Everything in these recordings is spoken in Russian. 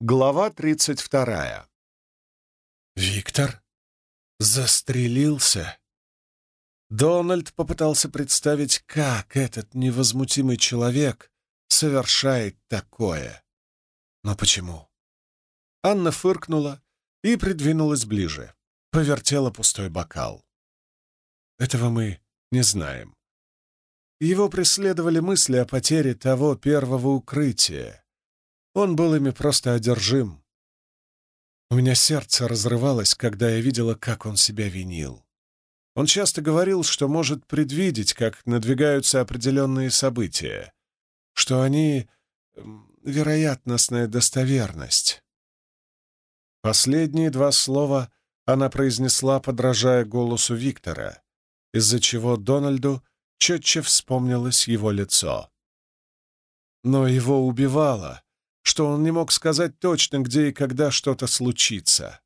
Глава 32. Виктор застрелился. Дональд попытался представить, как этот невозмутимый человек совершает такое. Но почему? Анна фыркнула и придвинулась ближе, повертела пустой бокал. Этого мы не знаем. Его преследовали мысли о потере того первого укрытия, он был ими просто одержим. У меня сердце разрывалось, когда я видела, как он себя винил. Он часто говорил, что может предвидеть, как надвигаются определенные события, что они — вероятностная достоверность. Последние два слова она произнесла, подражая голосу Виктора, из-за чего Дональду четче вспомнилось его лицо. Но его убивало — что он не мог сказать точно, где и когда что-то случится.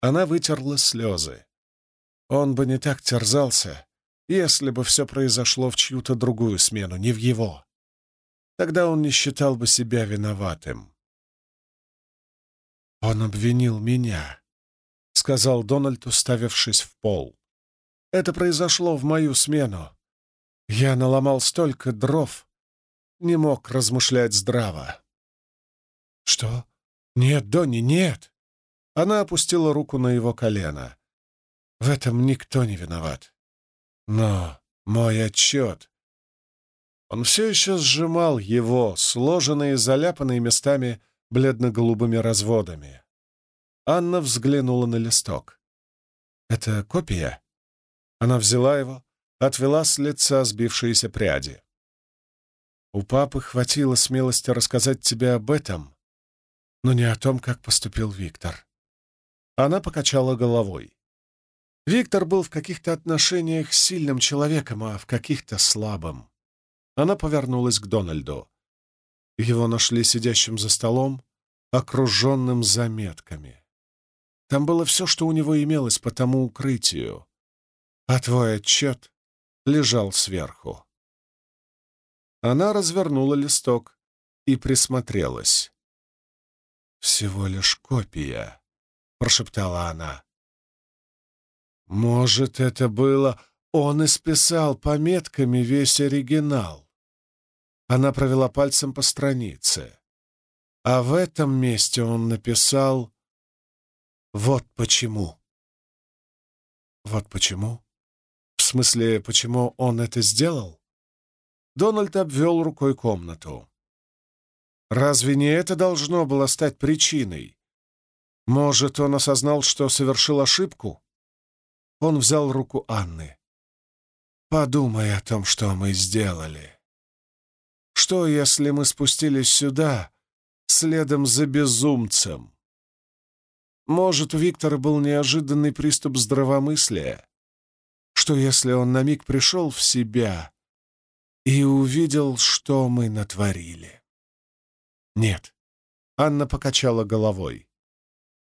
Она вытерла слезы. Он бы не так терзался, если бы все произошло в чью-то другую смену, не в его. Тогда он не считал бы себя виноватым. «Он обвинил меня», — сказал Дональд, уставившись в пол. «Это произошло в мою смену. Я наломал столько дров, не мог размышлять здраво. «Что? Нет, Донни, нет!» Она опустила руку на его колено. «В этом никто не виноват. Но мой отчет...» Он все еще сжимал его, сложенные, заляпанные местами бледно-голубыми разводами. Анна взглянула на листок. «Это копия?» Она взяла его, отвела с лица сбившиеся пряди. «У папы хватило смелости рассказать тебе об этом, но не о том, как поступил Виктор. Она покачала головой. Виктор был в каких-то отношениях сильным человеком, а в каких-то слабым. Она повернулась к Дональду. Его нашли сидящим за столом, окруженным заметками. Там было все, что у него имелось по тому укрытию, а твой отчет лежал сверху. Она развернула листок и присмотрелась. «Всего лишь копия», — прошептала она. «Может, это было...» Он исписал пометками весь оригинал. Она провела пальцем по странице. А в этом месте он написал «Вот почему». «Вот почему?» «В смысле, почему он это сделал?» Дональд обвел рукой комнату. Разве не это должно было стать причиной? Может, он осознал, что совершил ошибку? Он взял руку Анны. «Подумай о том, что мы сделали. Что, если мы спустились сюда следом за безумцем? Может, у Виктора был неожиданный приступ здравомыслия? Что, если он на миг пришел в себя и увидел, что мы натворили?» «Нет». Анна покачала головой.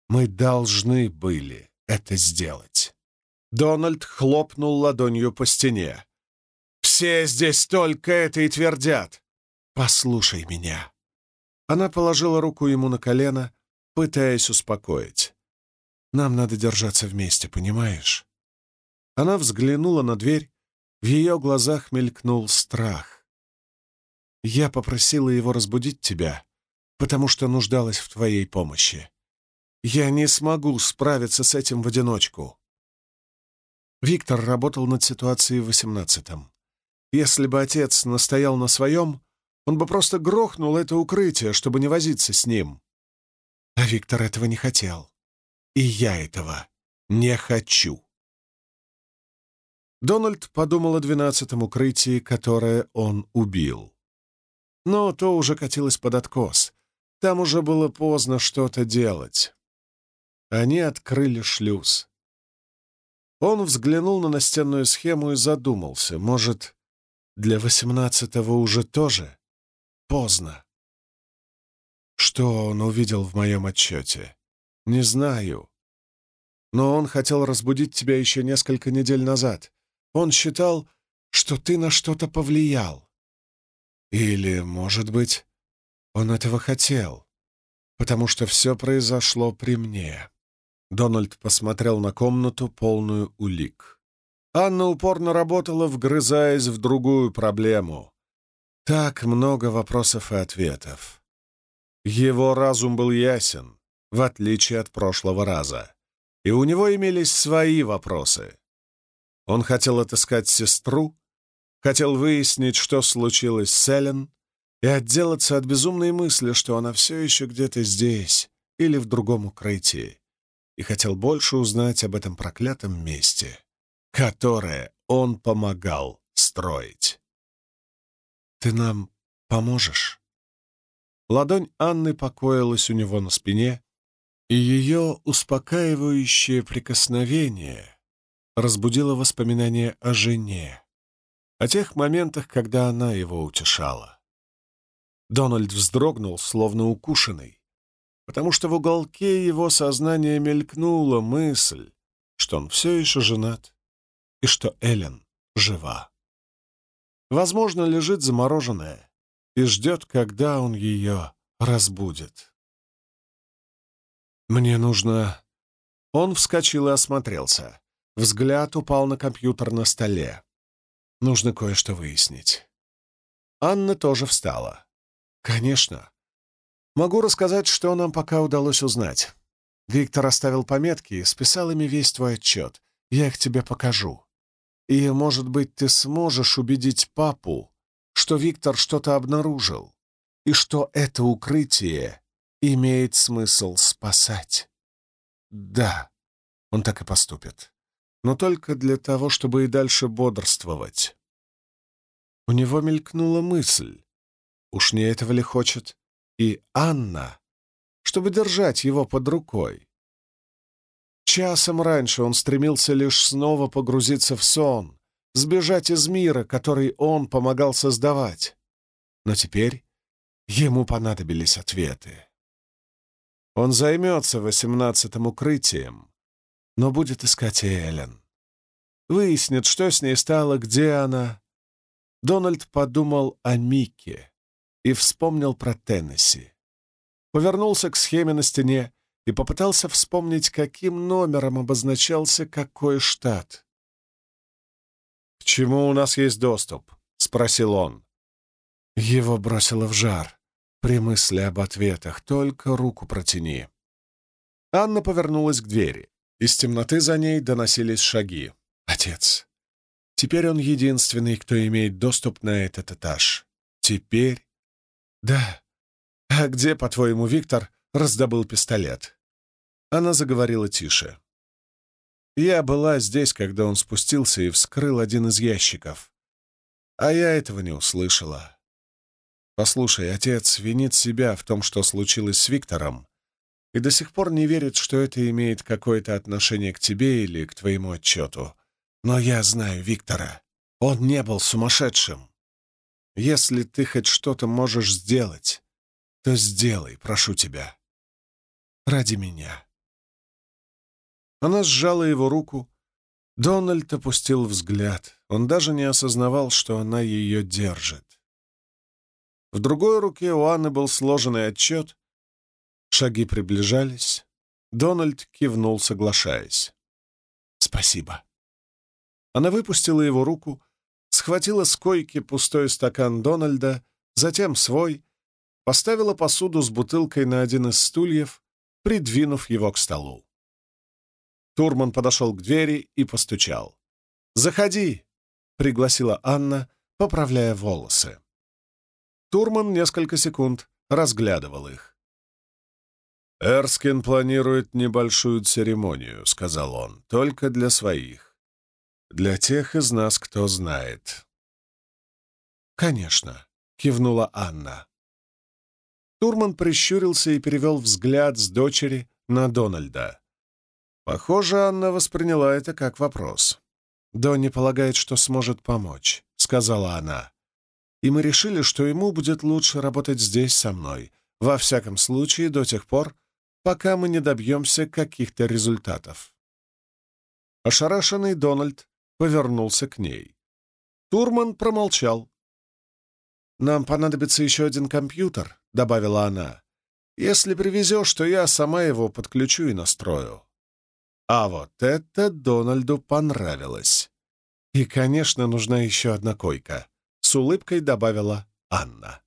«Мы должны были это сделать». Дональд хлопнул ладонью по стене. «Все здесь только это и твердят. Послушай меня». Она положила руку ему на колено, пытаясь успокоить. «Нам надо держаться вместе, понимаешь?» Она взглянула на дверь, в ее глазах мелькнул страх. «Я попросила его разбудить тебя, потому что нуждалась в твоей помощи. Я не смогу справиться с этим в одиночку. Виктор работал над ситуацией в восемнадцатом. Если бы отец настоял на своем, он бы просто грохнул это укрытие, чтобы не возиться с ним. А Виктор этого не хотел. И я этого не хочу. Дональд подумал о двенадцатом укрытии, которое он убил. Но то уже катилось под откос, там уже было поздно что-то делать. Они открыли шлюз. Он взглянул на настенную схему и задумался. Может, для восемнадцатого уже тоже поздно? Что он увидел в моем отчете? Не знаю. Но он хотел разбудить тебя еще несколько недель назад. Он считал, что ты на что-то повлиял. Или, может быть, он этого хотел. потому что все произошло при мне. Дональд посмотрел на комнату, полную улик. Анна упорно работала, вгрызаясь в другую проблему. Так много вопросов и ответов. Его разум был ясен, в отличие от прошлого раза. И у него имелись свои вопросы. Он хотел отыскать сестру, хотел выяснить, что случилось с Эллен, и отделаться от безумной мысли, что она все еще где-то здесь или в другом укрытии, и хотел больше узнать об этом проклятом месте, которое он помогал строить. «Ты нам поможешь?» Ладонь Анны покоилась у него на спине, и ее успокаивающее прикосновение разбудило воспоминания о жене, о тех моментах, когда она его утешала. Дональд вздрогнул, словно укушенный, потому что в уголке его сознания мелькнула мысль, что он все еще женат и что Эллен жива. Возможно, лежит замороженная и ждет, когда он ее разбудит. «Мне нужно...» Он вскочил и осмотрелся. Взгляд упал на компьютер на столе. Нужно кое-что выяснить. Анна тоже встала. «Конечно. Могу рассказать, что нам пока удалось узнать. Виктор оставил пометки и списал ими весь твой отчет. Я их тебе покажу. И, может быть, ты сможешь убедить папу, что Виктор что-то обнаружил, и что это укрытие имеет смысл спасать. Да, он так и поступит. Но только для того, чтобы и дальше бодрствовать. У него мелькнула мысль. Уж не этого ли хочет и Анна, чтобы держать его под рукой? Часом раньше он стремился лишь снова погрузиться в сон, сбежать из мира, который он помогал создавать. Но теперь ему понадобились ответы. Он займется восемнадцатым укрытием, но будет искать Эллен. Выяснит, что с ней стало, где она. Дональд подумал о Микке и вспомнил про Теннесси. Повернулся к схеме на стене и попытался вспомнить, каким номером обозначался какой штат. «К чему у нас есть доступ?» — спросил он. Его бросило в жар. При мысли об ответах только руку протяни. Анна повернулась к двери. Из темноты за ней доносились шаги. Отец. Теперь он единственный, кто имеет доступ на этот этаж. Теперь «Да. А где, по-твоему, Виктор раздобыл пистолет?» Она заговорила тише. «Я была здесь, когда он спустился и вскрыл один из ящиков. А я этого не услышала. Послушай, отец винит себя в том, что случилось с Виктором, и до сих пор не верит, что это имеет какое-то отношение к тебе или к твоему отчету. Но я знаю Виктора. Он не был сумасшедшим. Если ты хоть что-то можешь сделать, то сделай, прошу тебя. Ради меня. Она сжала его руку. Дональд опустил взгляд. Он даже не осознавал, что она ее держит. В другой руке у Анны был сложенный отчет. Шаги приближались. Дональд кивнул, соглашаясь. «Спасибо». Она выпустила его руку, схватила с койки пустой стакан Дональда, затем свой, поставила посуду с бутылкой на один из стульев, придвинув его к столу. Турман подошел к двери и постучал. «Заходи!» — пригласила Анна, поправляя волосы. Турман несколько секунд разглядывал их. «Эрскин планирует небольшую церемонию», — сказал он, — «только для своих. Для тех из нас, кто знает. «Конечно», — кивнула Анна. Турман прищурился и перевел взгляд с дочери на Дональда. Похоже, Анна восприняла это как вопрос. «Донни полагает, что сможет помочь», — сказала она. «И мы решили, что ему будет лучше работать здесь со мной, во всяком случае до тех пор, пока мы не добьемся каких-то результатов». Ошарашенный Дональд повернулся к ней. Турман промолчал. «Нам понадобится еще один компьютер», — добавила она. Если привезешь, то я сама его подключу и настрою». А вот это Дональду понравилось. И, конечно, нужна еще одна койка, — с улыбкой добавила Анна.